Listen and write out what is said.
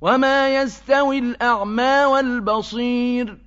وما يستوي الأعمى والبصير